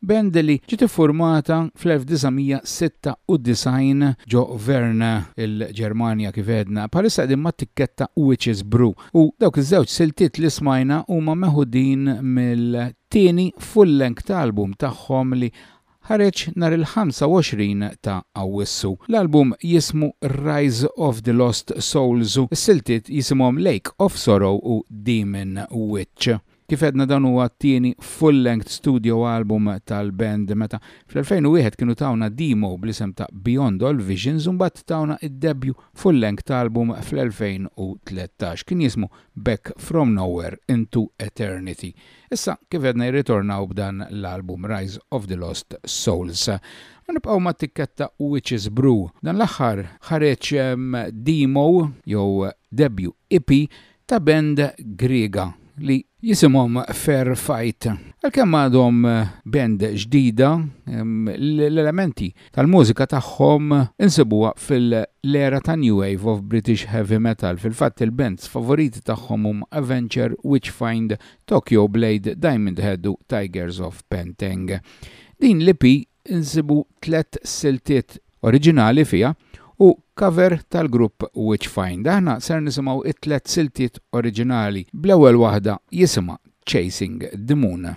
Band li ġiet iffurmata fl-1996 ġo Vern, il-Ġermanja kif għedna, bħalissa qegħdin mat-tikketta Witches Brew u dawk iż-żewġ siltiet li smajna huma meħudin mill-tieni full-length album tagħhom li ħareġ nhar il-25 ta' Awwissu. L-album jismu Rise of the Lost Souls u s-siltiet jisimhom Lake of Sorrow u Demon Witch. Kif għedna dan huwa t-tieni full-length studio album tal-band meta, fl-2001 kienu tawna demo bl-isem ta' Beyond All Visions u mbagħad tawna d-debut full-length album fl-2013. Kien jismu Back From Nowhere Into Eternity. Issa, kif għedna jirritornaw b'dan l-album Rise Of The Lost Souls. U nibqgħu mat-tikketta Witches Brew. Dan l-aħħar ħareġ demo jew debut EP ta' band Griega li jisimhom Fair Fight. Għalkemm għadhom band ġdida, l-elementi tal-mużika tagħhom insibuha fil-era ta' new wave of British heavy metal. Fil-fatt il-bands favoriti tagħhom huma Aventure, Witchfind, Tokyo Blade, Diamond Head u Tygers of Pan Tang. Din l-EP insibu tliet siltiet oriġinali fiha u cover tal-grupp Witchfind. Aħna ser nisimgħu t-tliet siltiet oriġinali bl-ewwel waħda jisimha Chasing the Moon.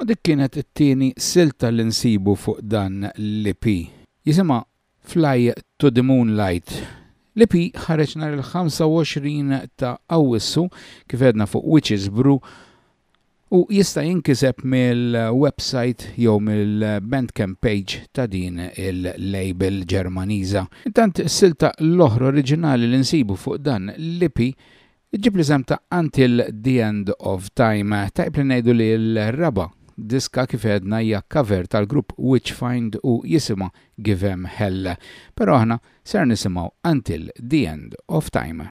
U dik kienet it-tieni silta li nsibu fuq dan l-EP. Jisimha Fly to the Moonlight. L-EP ħareġ nhar il-25 ta' Awwissu, kif għedna fuq Witches Brew, u jista' jinkiseb mill-website jew mill-Bandcamp page ta' din il-label Ġermaniża. Intant is-silta l-oħra oriġinali li nsibu fuq dan l-EP Iġġib l-isem ta' Until the End of Time. Tajjeb li ngħidu li l-raba' diska kif għedna hija cover tal-grupp Witchfind u jisimha Givem Hell. Però aħna ser nisimgħu Until the End of Time.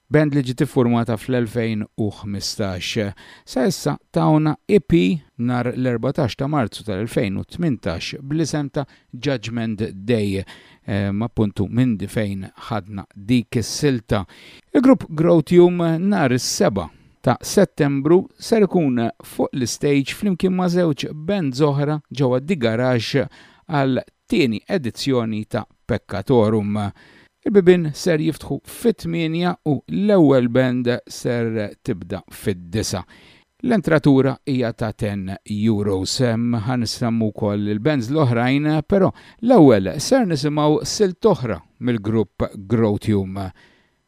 Band li ġiet iffurmata fl-2015. Sa issa tawna EP nhar l-erbatax ta' Marzu tal-2018 bl-isem ta' Judgement Day, appuntu mindi fejn ħadna dik is-silta. Il-grupp Growtium nhar is-seba' ta' Settembru ser ikun fuq l-istejġ flimkien ma' żewġ bands oħra ġewwa The Garage għal Tieni edizzjoni ta' Peccatorum. Il-bibien ser jiftħu fit-tmienja u l-ewwel band ser tibda fid-disgħa. L-entratura hija ta' ten euros. Ħa nissemmu wkoll il-bands l-oħrajn, però l-ewwel ser nisimgħu silta oħra mill-grupp Growtium.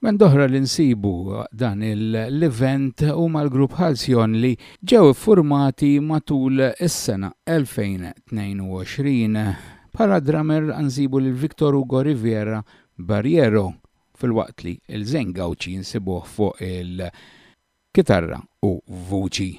B'għand'oħra li nsibu dan l-event huma l-grupp Halcyon li ġew iffurmati matul is-sena 2022. Bħala drummer nsibu lil Victor Hugo Riviera Barriero filwaqt li il-Zeng Gauci nsibuh fuq il. Kitarra u vuċi,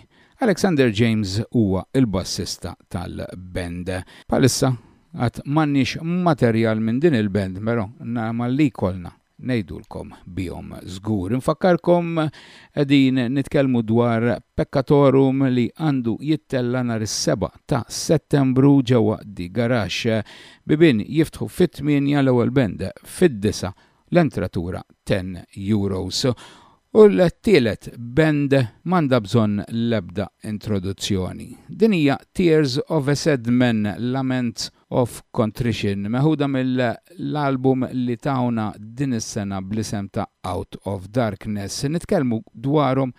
Alexander James huwa l-bassista tal-band. Bħalissa għad m'għandniex materjal minn din il-band però nagħmal li jkollna ngħidulkom bihom żgur. Infakkarkom qegħdin nitkellmu dwar Peccatorum li għandu jittella' nhar is-seba' ta' Settembru ġewwa The Garage. Bibien jiftħu fit-tmienja, l-ewwel band fid-disgħa l-entratura ten euros u t-tielet band m'għandha bżonn l-ebda introduzzjoni. Din hija Tears of a Sad Man, Laments of Contrition, meħuda mill-album li tawna din is-sena bl-isem ta' Out of Darkness. Nitkellmu dwarhom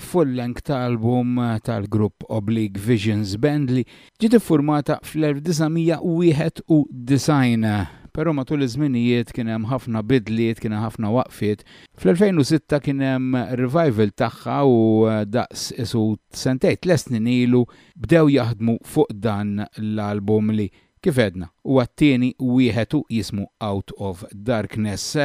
full length ta' album tal-grupp Oblique Visions Band li ġiet iffurmata fl-1991, però matul iż-żminijiet kien hemm ħafna bidliet, kien hemm ħafna waqfiet. Fl-2006 kien hemm revival tagħha u daqs isut sentejn, tliet snin ilu, bdew jaħdmu fuq dan l-album li Kif għedna, huwa t-tieni wieħed u jismu Out of Darkness.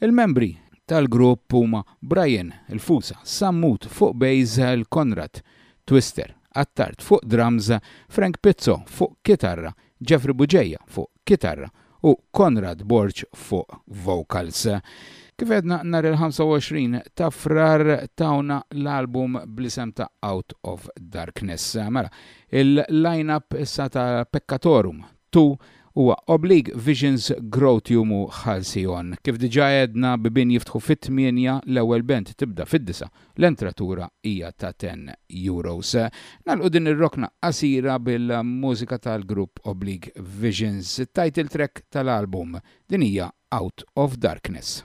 Il-membri tal-grupp huma Brian, il-fusa, Sammut fuq bass, l-Konrad, Twister, Attard fuq drums, Frank Pizzo fuq kitarra, Jeffrey Bugeja fuq kitarra u Konrad Borg fuq vocals. Kif għedna nhar il-25 ta' Frar tawna l-album bl-isem ta' Out of Darkness. Mela, Il-line-up issa ta' Peccatorum, Tu huwa Oblig, Visions, Grotium u Halcyon. Kif diġà għedna, bibien jiftħu fit-tmienja, l-ewwel band tibda fid-disgħa, l-entratura hija ta' ten euros. Nagħlqu din ir-rokna qasira bil-mużika tal-grupp Oblig Visions, it-title track tal-album. Din hija Out of Darkness.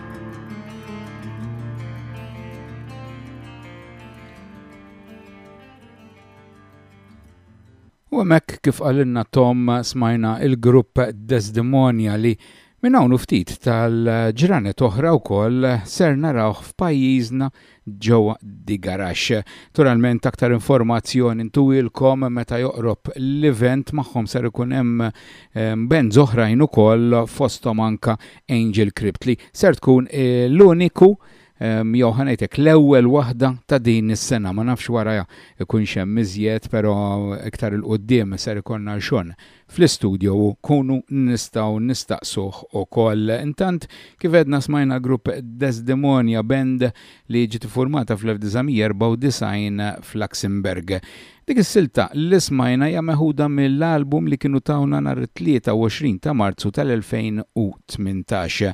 U hemmhekk kif qalilna Tom smajna il-grupp Desdemonia li minn hawn ftit tal-ġranet oħra wkoll ser narawh f'pajjiżna Joe de Garax. Turalment aktar informazzjoni ntuwilkom meta joqrob l-event magħhom ser ikun hemm ehm, bands oħrajn ukoll fosthom anka Angel Crypt li ser tkun eh, l-uniku ehm, jew ħanajtek l-ewwel waħda ta' din is-sena ma nafx wara ikun xem iżjed però iktar il qudiem ser ikollna xon fl-istudjo u kunu nistgħu nistaqsuh ukoll. Intant, kif għedna smajna l-grupp Desdemonia Band li ġiet iffurmata fl-1994 f'Luxembourg. Dik is-silta li smajna hija meħuda mill-album li kienu tawna nhar it-23 ta' Marzu tal-2018.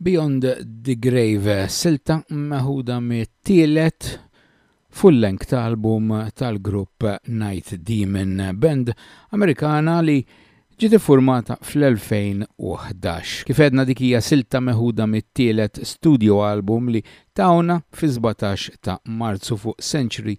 Beyond the Grave, silta meħuda mit-tielet full length ta' album tal-grupp Night Demon, band Amerikana li ġiet iffurmata fl-2011. Kif għedna dik hija silta meħuda mit-tielet studio album li tawna fi 17 ta' Marzu fuq Century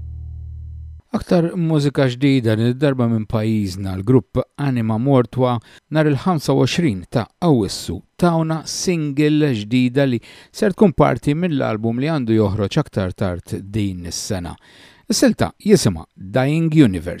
Aktar mużika ġdida din id-darba minn pajjiżna, l-grupp Anima Mortua nhar il-25 ta' Awwissu tawna single ġdida li ser tkun parti mill-album li għandu joħroġ aktar tard din is-sena. Is-silta jisimha Dying Universe.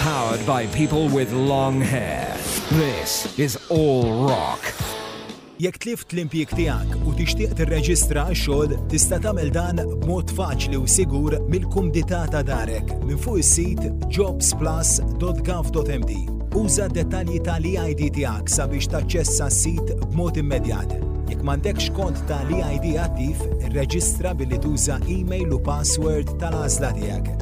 Powered by people with long hair, this is All Rock. Jekk tlift l-impjieg tiegħek u tixtieq tirreġistra għax-xogħol, tista' tagħmel dan b'mod faċli u sigur mill-kumdità ta' darek minn fuq is-sit jobsplus.gov.md. Uża d-dettalji tal-eID tiegħek sabiex taċċessa s-sit b'mod immedjat. Jekk m'għandekx kont tal-eID attiv, irreġistra billi tuża email u password tal-għażla tiegħek.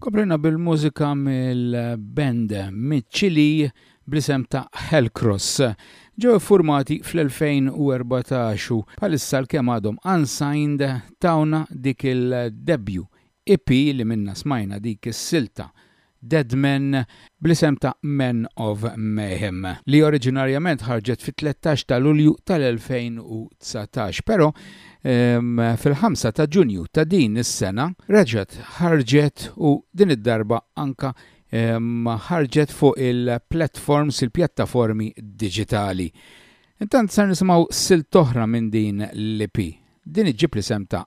Koprina bil-mużika mill-band miċ-Ċili blisem ta' Hellcross. Ġew formati fl-2014 bħalissa l-kemm għadhom unsigned tawna dik il-debju EP li minnha smajna dik is-silta Dead Men bl-isem ta' Men of Mayhem li oriġinarjament ħarġet fit-tlettax ta' Lulju tal-2019 pero fil-ħamsa ta' Ġunju ta' din is-sena reġgħet ħarġet u din id-darba anka ħarġet fuq il-platforms, il-pjattaformi diġitali. Intant ser nisimgħu silta oħra minn din l-EP. Din iġġib l-isem ta'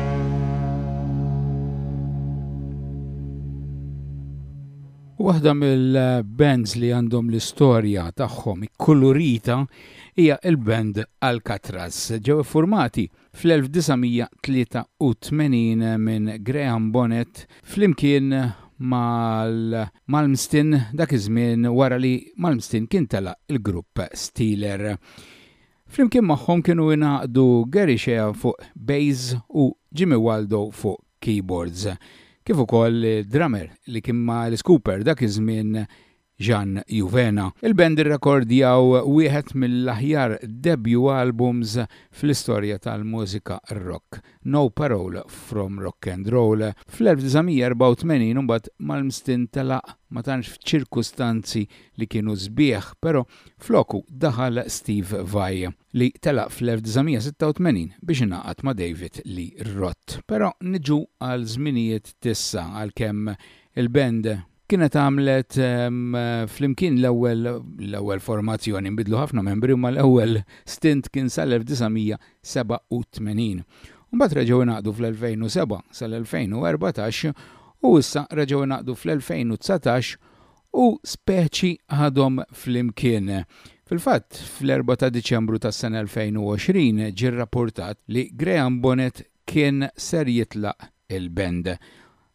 Waħda mill-bands li għandhom l-istorja tagħhom ikkulurita hija l-band Alcatraz. Ġew formati fl-1983 minn Graham Bonnet flimkien mal-Malmsteen dak iż-żmien wara li Malmsteen kien telaq il-grupp Steeler. Flimkien magħhom kienu ingħaqdu Gary Shea fuq bass u Jimmy Waldo fuq keyboards, kif ukoll id-drummer li kien ma' Alice Cooper dak iż-żmien Jean Juvena. Il-band irrekordjaw wieħed mill-aħjar debut albums fl-istorja tal-mużika rock. No Parole from Rock and Roll, fl-1984 u mbagħad Malmsteen telaq ma tantx f'ċirkustanzi li kienu sbieħ, però floku daħal Steve Vai li telaq fl-1986 biex ingħaqad ma' David Lee Roth. Però niġu għal żminijiet t'issa għalkemm il-band kienet għamlet flimkien l-ewwel l-ewwel formazzjoni nbidlu ħafna membri imma l-ewwel stint kien sal-1987. Mbagħad reġgħu ingħaqdu fl-2007 sal-2014 u issa reġgħu ingħaqdu fl-2019 u speċi għadhom flimkien. Fil-fatt, fl-4 ta' Diċembru tas-sena 2020 ġie rrapportat li Graham Bonnet kien ser jitlaq il-band.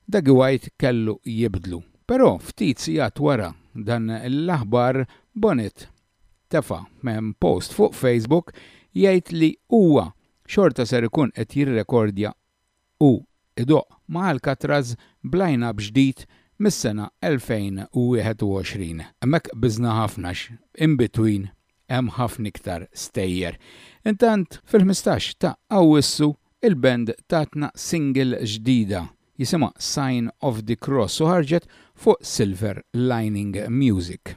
Dak White kellu jibdlu. Però ftit sigħat wara dan l-aħbar Bonnitt tefa' post fuq Facebook jgħid li huwa xorta ser ikun qed jirrekordja u idoqq ma' Alcatraz b'line-up ġdid mis-sena 2021. Hemmhekk biżna ħafna għax in between hemm ħafna iktar stejjer. Intant, fil-ħmistax ta' Awwissu, il-band tatna single ġdida jisimha Sign of the Cross u ħarġet fuq Silver Lining Music.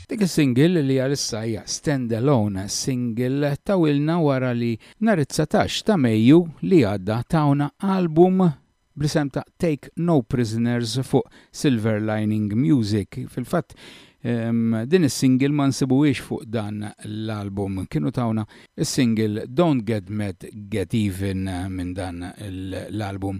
Dik is-single li għalissa hija stand alone single tawilna wara li nhar it-dsatax ta' Mejju li għadda tawna album bl-isem ta' Take No Prisoners fuq Silver Lining Music. Fil-fatt din is-single ma nsibuhiex fuq dan l-album. Kienu tawna s-single Don't Get Mad Get Even minn dan l-album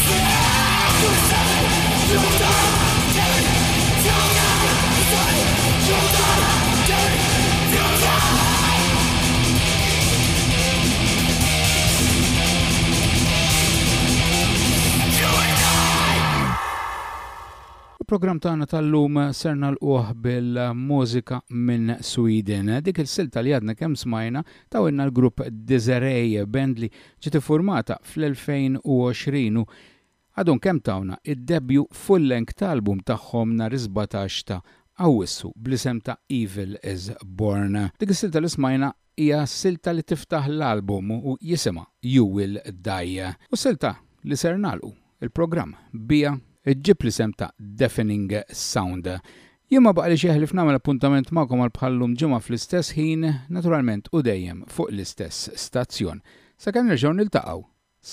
Il-programm tagħna tal-lum ser nalquh bil-mużika minn Sweden. Dik il-silta li għadna kemm smajna tawilna l-grupp Diserej band li Ġiet iffurmata fl-2020 u għadhom kemm tawna d-debju full-length tal-album tagħhom nhar is-sbatax ta' Awwissu bl-isem ta' Evil Is Born. Dik is-silta li smajna hija s-silta li tiftaħ l-album u jisimha You Will Die. U s-silta li ser nagħlqu il-programm bija ġġib l-isem ta' Deafening Sound. Jien ma baqalix jeħlif nagħmel appuntament magħkom għal bħal llum ġimgħa fl-istess ħin, naturalment u dejjem fuq l-istess stazzjon. Sakemm nerġgħu niltaqgħu,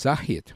saħħiet!